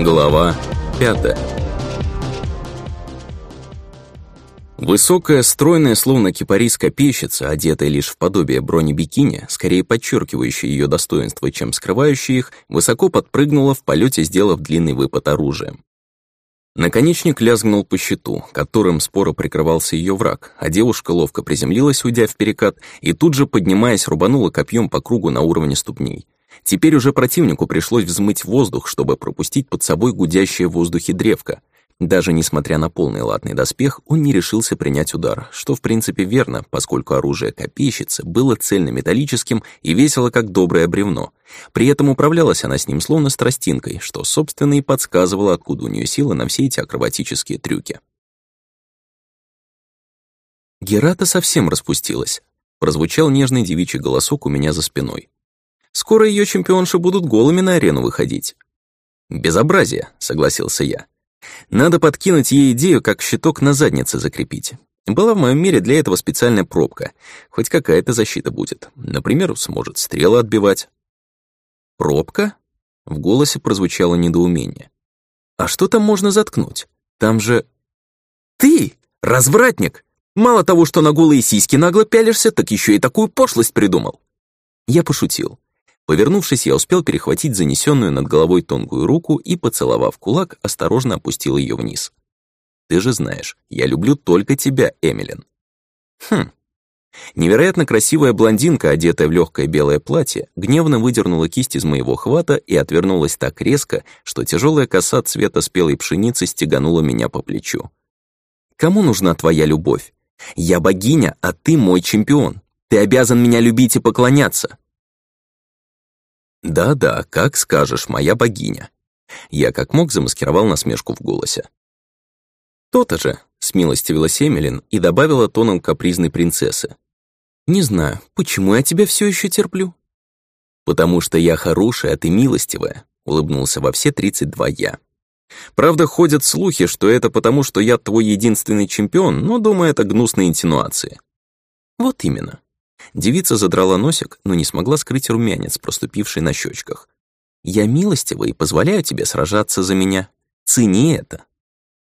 Глава пятая Высокая, стройная, словно кипарийская пещица, одетая лишь в подобие бронебикини, скорее подчеркивающая ее достоинства, чем скрывающая их, высоко подпрыгнула в полете, сделав длинный выпад оружием. Наконечник лязгнул по щиту, которым споро прикрывался ее враг, а девушка ловко приземлилась, уйдя в перекат, и тут же, поднимаясь, рубанула копьем по кругу на уровне ступней. Теперь уже противнику пришлось взмыть воздух, чтобы пропустить под собой гудящее в воздухе древко. Даже несмотря на полный латный доспех, он не решился принять удар, что в принципе верно, поскольку оружие копейщицы было цельнометаллическим и весело как доброе бревно. При этом управлялась она с ним словно с тростинкой, что, собственно, и подсказывало, откуда у нее сила на все эти акробатические трюки. Герата совсем распустилась. Прозвучал нежный девичий голосок у меня за спиной. Скоро ее чемпионши будут голыми на арену выходить. «Безобразие», — согласился я. Надо подкинуть ей идею, как щиток на заднице закрепить. Была в моем мире для этого специальная пробка. Хоть какая-то защита будет. Например, сможет стрелы отбивать. «Пробка?» В голосе прозвучало недоумение. «А что там можно заткнуть? Там же...» «Ты, развратник! Мало того, что на голые сиськи нагло пялишься, так еще и такую пошлость придумал!» Я пошутил. Повернувшись, я успел перехватить занесенную над головой тонкую руку и, поцеловав кулак, осторожно опустил ее вниз. «Ты же знаешь, я люблю только тебя, Эмилин». «Хм». Невероятно красивая блондинка, одетая в легкое белое платье, гневно выдернула кисть из моего хвата и отвернулась так резко, что тяжелая коса цвета спелой пшеницы стеганула меня по плечу. «Кому нужна твоя любовь? Я богиня, а ты мой чемпион. Ты обязан меня любить и поклоняться». «Да-да, как скажешь, моя богиня». Я как мог замаскировал насмешку в голосе. «То-то же», — смилостивилась Эмилин и добавила тоном капризной принцессы. «Не знаю, почему я тебя все еще терплю?» «Потому что я хорошая, а ты милостивая», — улыбнулся во все тридцать два я. «Правда, ходят слухи, что это потому, что я твой единственный чемпион, но, думаю, это гнусные инсинуации». «Вот именно. Девица задрала носик, но не смогла скрыть румянец, проступивший на щечках. «Я милостива и позволяю тебе сражаться за меня. Цени это».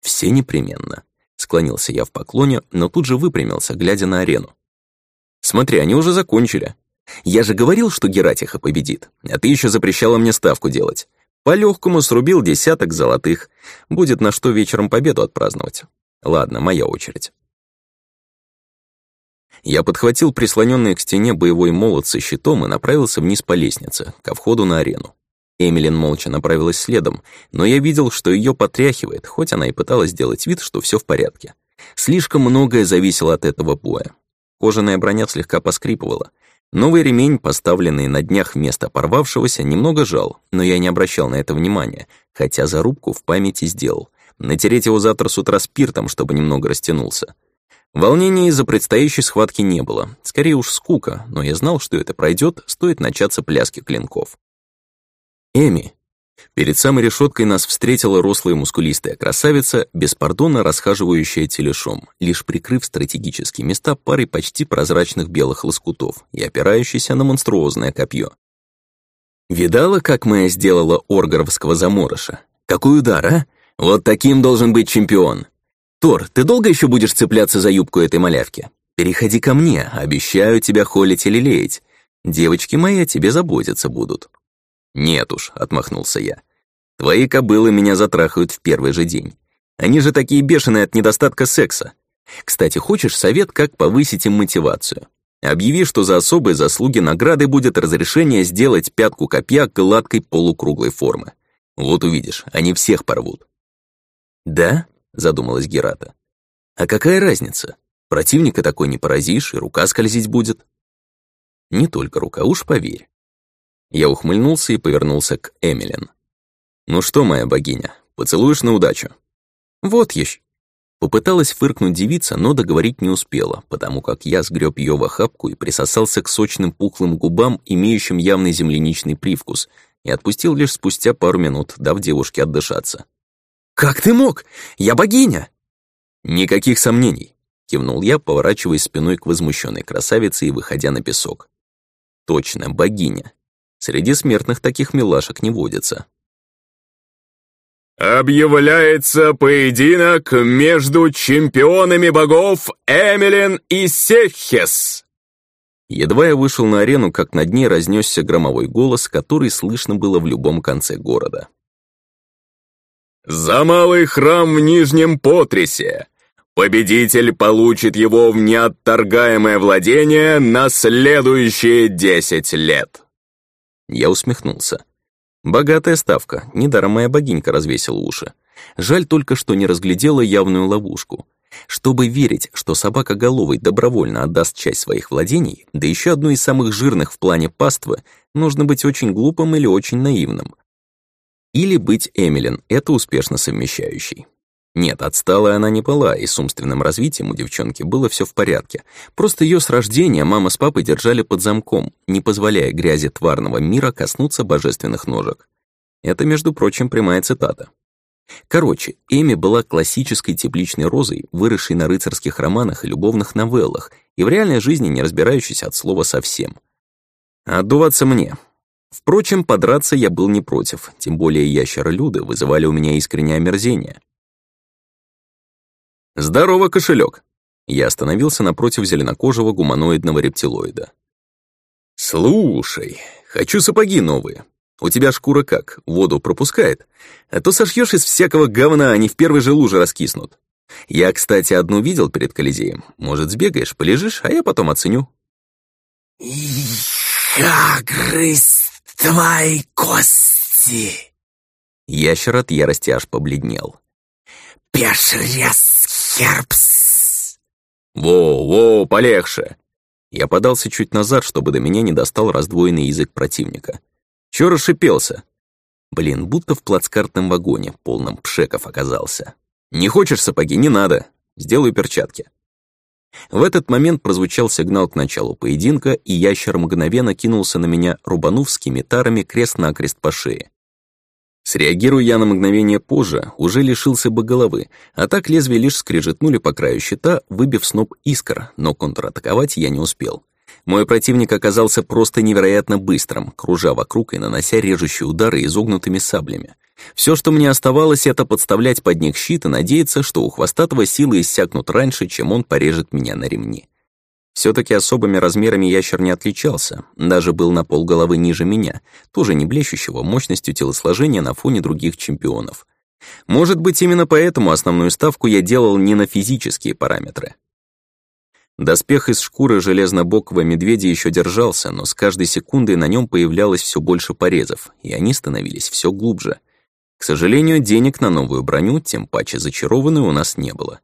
«Все непременно», — склонился я в поклоне, но тут же выпрямился, глядя на арену. «Смотри, они уже закончили. Я же говорил, что Гератиха победит, а ты еще запрещала мне ставку делать. По-легкому срубил десяток золотых. Будет на что вечером победу отпраздновать. Ладно, моя очередь». Я подхватил прислоненный к стене боевой молот со щитом и направился вниз по лестнице, ко входу на арену. Эмилин молча направилась следом, но я видел, что ее потряхивает, хоть она и пыталась сделать вид, что все в порядке. Слишком многое зависело от этого боя. Кожаная броня слегка поскрипывала. Новый ремень, поставленный на днях вместо порвавшегося, немного жал, но я не обращал на это внимания, хотя зарубку в памяти сделал. Натереть его завтра с утра спиртом, чтобы немного растянулся. Волнения из-за предстоящей схватки не было, скорее уж скука, но я знал, что это пройдет, стоит начаться пляски клинков. «Эми!» Перед самой решеткой нас встретила рослая мускулистая красавица, беспардонно расхаживающая телешом, лишь прикрыв стратегические места парой почти прозрачных белых лоскутов и опирающейся на монструозное копье. «Видала, как моя сделала оргаровского заморыша? Какой удар, а? Вот таким должен быть чемпион!» «Тор, ты долго еще будешь цепляться за юбку этой малявки? Переходи ко мне, обещаю тебя холить и лелеять. Девочки мои о тебе заботиться будут». «Нет уж», — отмахнулся я. «Твои кобылы меня затрахают в первый же день. Они же такие бешеные от недостатка секса. Кстати, хочешь совет, как повысить им мотивацию? Объяви, что за особые заслуги награды будет разрешение сделать пятку копья гладкой полукруглой формы. Вот увидишь, они всех порвут». «Да?» Задумалась Герата. А какая разница? Противника такой не поразишь, и рука скользить будет. Не только рука, уж поверь. Я ухмыльнулся и повернулся к Эмилен. «Ну что, моя богиня, поцелуешь на удачу?» «Вот еще». Попыталась фыркнуть девица, но договорить не успела, потому как я сгреб ее в охапку и присосался к сочным пухлым губам, имеющим явный земляничный привкус, и отпустил лишь спустя пару минут, дав девушке отдышаться. «Как ты мог? Я богиня!» «Никаких сомнений», — кивнул я, поворачиваясь спиной к возмущенной красавице и выходя на песок. «Точно, богиня. Среди смертных таких милашек не водится». Объявляется поединок между чемпионами богов Эмилин и Сехес. Едва я вышел на арену, как над ней разнесся громовой голос, который слышно было в любом конце города. «За малый храм в Нижнем Потресе! Победитель получит его в неотторгаемое владение на следующие десять лет!» Я усмехнулся. Богатая ставка, недаром моя богинька развесила уши. Жаль только, что не разглядела явную ловушку. Чтобы верить, что собака головой добровольно отдаст часть своих владений, да еще одну из самых жирных в плане паствы, нужно быть очень глупым или очень наивным. Или быть Эмилин, это успешно совмещающий. Нет, отсталая она не была, и с умственным развитием у девчонки было все в порядке. Просто ее с рождения мама с папой держали под замком, не позволяя грязи тварного мира коснуться божественных ножек. Это, между прочим, прямая цитата. Короче, Эми была классической тепличной розой, выросшей на рыцарских романах и любовных новеллах, и в реальной жизни не разбирающейся от слова совсем. отдуваться мне. Впрочем, подраться я был не против, тем более ящеролюды вызывали у меня искреннее омерзение. «Здорово, кошелек. Я остановился напротив зеленокожего гуманоидного рептилоида. «Слушай, хочу сапоги новые. У тебя шкура как, воду пропускает? А то сошьешь из всякого говна, они в первой же луже раскиснут. Я, кстати, одну видел перед Колизеем. Может, сбегаешь, полежишь, а я потом оценю». «Я грызть твои кости!» Ящер от ярости аж побледнел. «Пешрес херпс!» «Воу-воу, полегче!» Я подался чуть назад, чтобы до меня не достал раздвоенный язык противника. Чё расшипелся? Блин, будто в плацкартном вагоне, полном пшеков оказался. Не хочешь сапоги, не надо. Сделаю перчатки. В этот момент прозвучал сигнал к началу поединка, и ящер мгновенно кинулся на меня, рубанув скимитарами крест-накрест по шее. Среагируя я на мгновение позже, уже лишился бы головы, а так лезвие лишь скрежетнули по краю щита, выбив сноп искр, но контратаковать я не успел. Мой противник оказался просто невероятно быстрым, кружа вокруг и нанося режущие удары изогнутыми саблями. Все, что мне оставалось, это подставлять под них щит и надеяться, что у хвостатого силы иссякнут раньше, чем он порежет меня на ремни. все таки особыми размерами ящер не отличался, даже был на пол головы ниже меня, тоже не блещущего мощностью телосложения на фоне других чемпионов. Может быть, именно поэтому основную ставку я делал не на физические параметры. Доспех из шкуры железнобокого медведя еще держался, но с каждой секундой на нем появлялось все больше порезов, и они становились все глубже. К сожалению, денег на новую броню, тем паче зачарованную, у нас не было.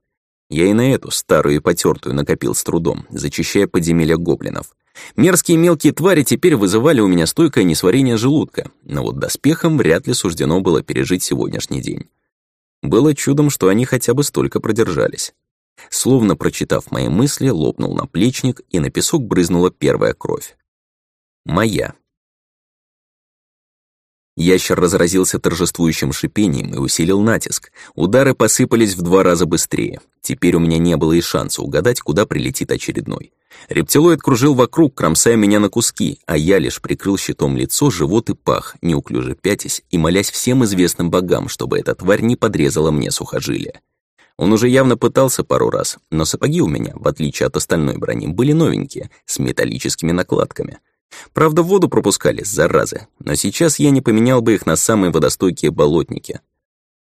Я и на эту, старую и потертую, накопил с трудом, зачищая подземелья гоблинов. Мерзкие мелкие твари теперь вызывали у меня стойкое несварение желудка, но вот доспехам вряд ли суждено было пережить сегодняшний день. Было чудом, что они хотя бы столько продержались. Словно прочитав мои мысли, лопнул наплечник, и на песок брызнула первая кровь. Моя. Ящер разразился торжествующим шипением и усилил натиск. Удары посыпались в два раза быстрее. Теперь у меня не было и шанса угадать, куда прилетит очередной. Рептилоид кружил вокруг, кромсая меня на куски, а я лишь прикрыл щитом лицо, живот и пах, неуклюже пятясь и молясь всем известным богам, чтобы эта тварь не подрезала мне сухожилия. Он уже явно пытался пару раз, но сапоги у меня, в отличие от остальной брони, были новенькие, с металлическими накладками. Правда, воду пропускали, заразы, но сейчас я не поменял бы их на самые водостойкие болотники.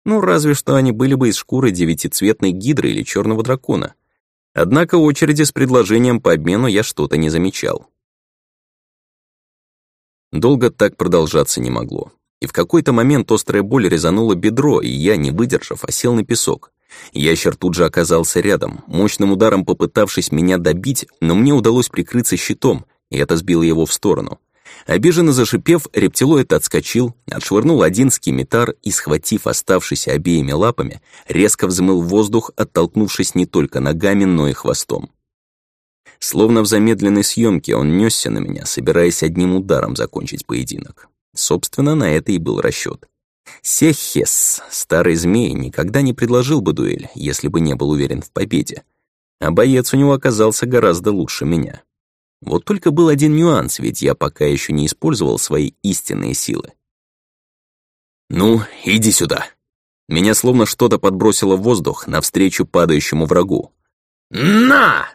Ну, разве что они были бы из шкуры девятицветной гидры или черного дракона. Однако очереди с предложением по обмену я что-то не замечал. Долго так продолжаться не могло. И в какой-то момент острая боль резанула бедро, и я, не выдержав, осел на песок. Ящер тут же оказался рядом, мощным ударом попытавшись меня добить, но мне удалось прикрыться щитом, и это сбило его в сторону. Обиженно зашипев, рептилоид отскочил, отшвырнул один скимитар и, схватив оставшийся обеими лапами, резко взмыл воздух, оттолкнувшись не только ногами, но и хвостом. Словно в замедленной съемке он несся на меня, собираясь одним ударом закончить поединок. Собственно, на это и был расчет. Сехес, старый змей, никогда не предложил бы дуэль, если бы не был уверен в победе. А боец у него оказался гораздо лучше меня. Вот только был один нюанс, ведь я пока еще не использовал свои истинные силы. «Ну, иди сюда!» Меня словно что-то подбросило в воздух навстречу падающему врагу. «На!»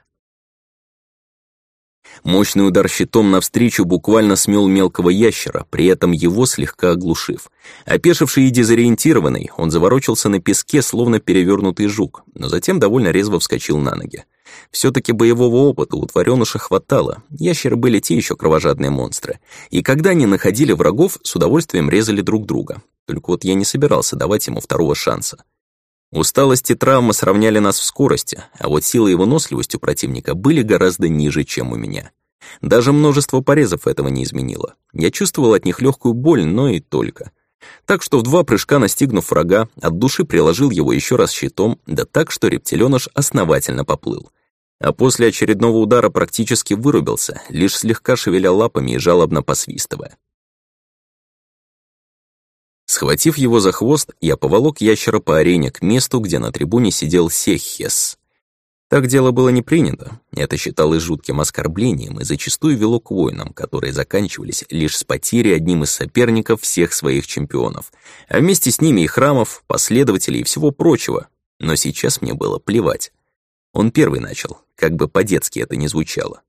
Мощный удар щитом навстречу буквально смел мелкого ящера, при этом его слегка оглушив. Опешивший и дезориентированный, он заворочился на песке, словно перевернутый жук, но затем довольно резво вскочил на ноги. Все таки боевого опыта у тварёныша хватало, ящеры были те еще кровожадные монстры, и когда они находили врагов, с удовольствием резали друг друга. Только вот я не собирался давать ему второго шанса. Усталость и травма сравняли нас в скорости, а вот сила и выносливость у противника были гораздо ниже, чем у меня. Даже множество порезов этого не изменило. Я чувствовал от них легкую боль, но и только. Так что в два прыжка настигнув врага, от души приложил его еще раз щитом, да так, что рептилёныш основательно поплыл. А после очередного удара практически вырубился, лишь слегка шевеля лапами и жалобно посвистывая. Схватив его за хвост, я поволок ящера по арене к месту, где на трибуне сидел Сеххес. Так дело было не принято. Это считалось жутким оскорблением и зачастую вело к войнам, которые заканчивались лишь с потерей одним из соперников всех своих чемпионов, а вместе с ними и храмов, последователей и всего прочего. Но сейчас мне было плевать. Он первый начал, как бы по-детски это ни звучало.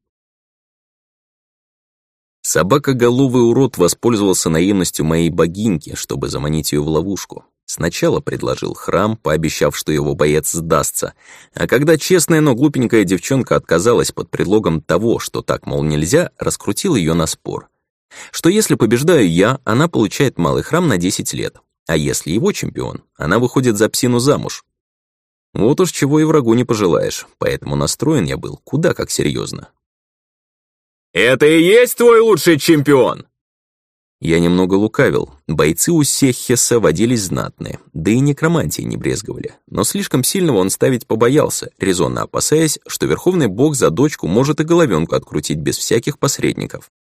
Собакоголовый урод воспользовался наивностью моей богиньки, чтобы заманить ее в ловушку. Сначала предложил храм, пообещав, что его боец сдастся, а когда честная, но глупенькая девчонка отказалась под предлогом того, что так, мол, нельзя, раскрутил ее на спор. Что если побеждаю я, она получает малый храм на 10 лет, а если его чемпион, она выходит за псину замуж. Вот уж чего и врагу не пожелаешь, поэтому настроен я был куда как серьезно. «Это и есть твой лучший чемпион?» Я немного лукавил. Бойцы у Сехеса водились знатные, да и некромантии не брезговали. Но слишком сильного он ставить побоялся, резонно опасаясь, что Верховный Бог за дочку может и головенку открутить без всяких посредников.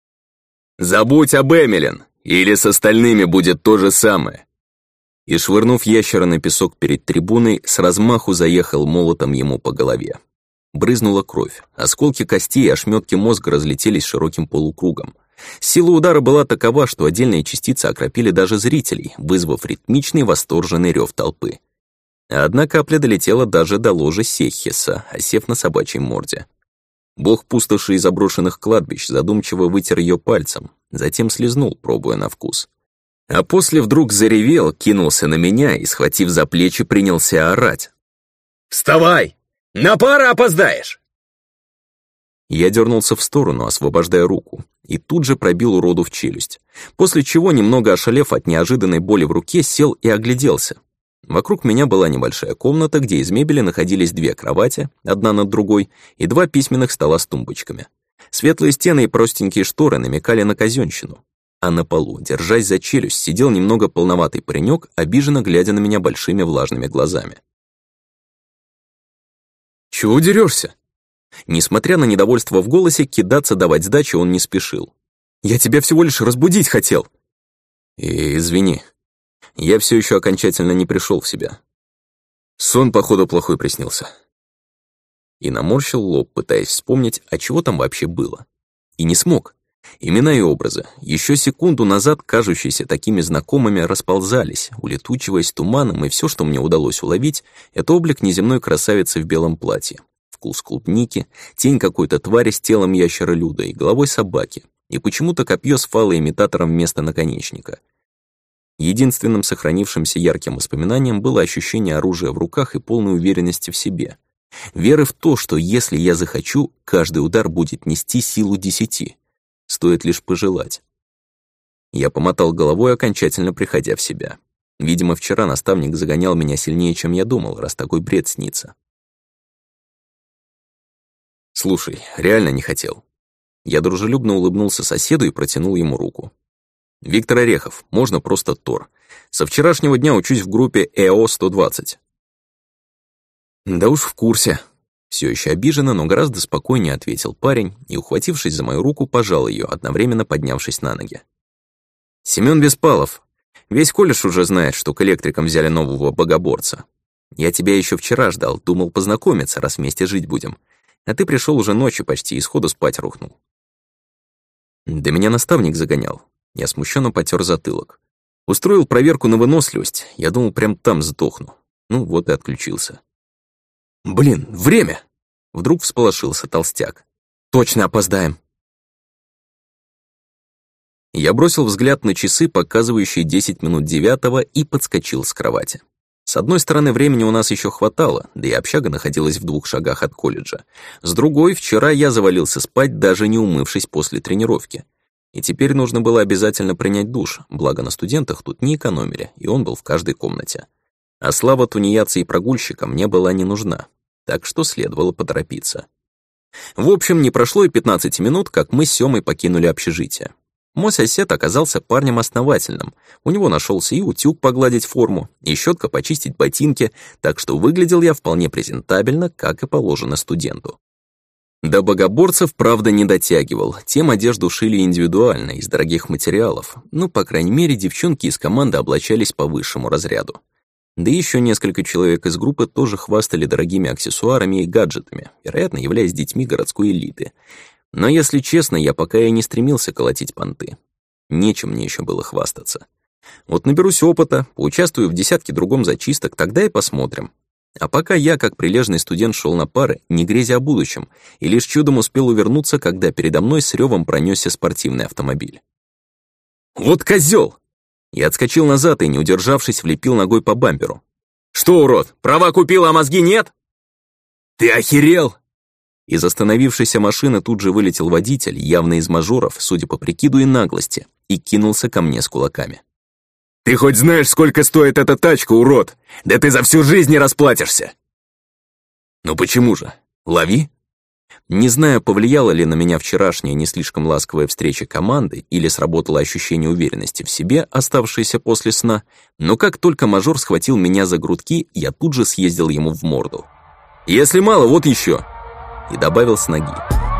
«Забудь об Эмилен, или с остальными будет то же самое!» И, швырнув ящера на песок перед трибуной, с размаху заехал молотом ему по голове. Брызнула кровь, осколки костей и ошметки мозга разлетелись широким полукругом. Сила удара была такова, что отдельные частицы окропили даже зрителей, вызвав ритмичный восторженный рев толпы. Одна капля долетела даже до ложа Сехиса, осев на собачьей морде. Бог пустоши и заброшенных кладбищ задумчиво вытер ее пальцем, затем слезнул, пробуя на вкус. А после вдруг заревел, кинулся на меня и, схватив за плечи, принялся орать. «Вставай! На пара опоздаешь!» Я дернулся в сторону, освобождая руку, и тут же пробил уроду в челюсть, после чего, немного ошалев от неожиданной боли в руке, сел и огляделся. Вокруг меня была небольшая комната, где из мебели находились две кровати, одна над другой, и два письменных стола с тумбочками. Светлые стены и простенькие шторы намекали на казенщину. А на полу, держась за челюсть, сидел немного полноватый паренек, обиженно глядя на меня большими влажными глазами. «Чего дерешься? Несмотря на недовольство в голосе, кидаться давать сдачи он не спешил. «Я тебя всего лишь разбудить хотел!» И, «Извини, я все еще окончательно не пришел в себя. Сон, походу, плохой приснился». И наморщил лоб, пытаясь вспомнить, а чего там вообще было. И не смог. Имена и образы, еще секунду назад кажущиеся такими знакомыми, расползались, улетучиваясь туманом, и все, что мне удалось уловить, это облик неземной красавицы в белом платье, вкус клубники, тень какой-то твари с телом ящера-люда и головой собаки, и почему-то копье с фалоимитатором вместо наконечника. Единственным сохранившимся ярким воспоминанием было ощущение оружия в руках и полной уверенности в себе. Веры в то, что если я захочу, каждый удар будет нести силу десяти. Стоит лишь пожелать. Я помотал головой, окончательно приходя в себя. Видимо, вчера наставник загонял меня сильнее, чем я думал, раз такой бред снится. «Слушай, реально не хотел». Я дружелюбно улыбнулся соседу и протянул ему руку. «Виктор Орехов, можно просто Тор. Со вчерашнего дня учусь в группе ЭО-120». «Да уж в курсе». Все еще обиженно, но гораздо спокойнее ответил парень и, ухватившись за мою руку, пожал ее, одновременно поднявшись на ноги. «Семён Беспалов. Весь колледж уже знает, что к электрикам взяли нового богоборца. Я тебя еще вчера ждал, думал познакомиться, раз вместе жить будем а ты пришел уже ночью почти и сходу спать рухнул. Да меня наставник загонял. Я смущенно потер затылок. Устроил проверку на выносливость. Я думал, прям там сдохну. Ну вот и отключился. Блин, время! Вдруг всполошился толстяк. Точно опоздаем. Я бросил взгляд на часы, показывающие 10 минут девятого, и подскочил с кровати. С одной стороны, времени у нас еще хватало, да и общага находилась в двух шагах от колледжа. С другой, вчера я завалился спать, даже не умывшись после тренировки. И теперь нужно было обязательно принять душ, благо на студентах тут не экономили, и он был в каждой комнате. А слава тунеядца и прогульщика мне была не нужна, так что следовало поторопиться. В общем, не прошло и 15 минут, как мы с Сёмой покинули общежитие. Мой сосед оказался парнем основательным. У него нашелся и утюг погладить форму, и щетка почистить ботинки, так что выглядел я вполне презентабельно, как и положено студенту. До богоборцев, правда, не дотягивал. Тем одежду шили индивидуально, из дорогих материалов. Ну, по крайней мере, девчонки из команды облачались по высшему разряду. Да еще несколько человек из группы тоже хвастали дорогими аксессуарами и гаджетами, вероятно, являясь детьми городской элиты. Но, если честно, я пока и не стремился колотить понты. Нечем мне еще было хвастаться. Вот наберусь опыта, поучаствую в десятке другом зачисток, тогда и посмотрим. А пока я, как прилежный студент, шел на пары, не грезя о будущем, и лишь чудом успел увернуться, когда передо мной с ревом пронесся спортивный автомобиль. «Вот козел! Я отскочил назад и, не удержавшись, влепил ногой по бамперу. «Что, урод, права купил, а мозги нет?» «Ты охерел?» Из остановившейся машины тут же вылетел водитель, явно из мажоров, судя по прикиду и наглости, и кинулся ко мне с кулаками. «Ты хоть знаешь, сколько стоит эта тачка, урод? Да ты за всю жизнь не расплатишься!» «Ну почему же? Лови!» Не знаю, повлияла ли на меня вчерашняя не слишком ласковая встреча команды или сработало ощущение уверенности в себе, оставшееся после сна, но как только мажор схватил меня за грудки, я тут же съездил ему в морду. «Если мало, вот еще!» и добавил с ноги.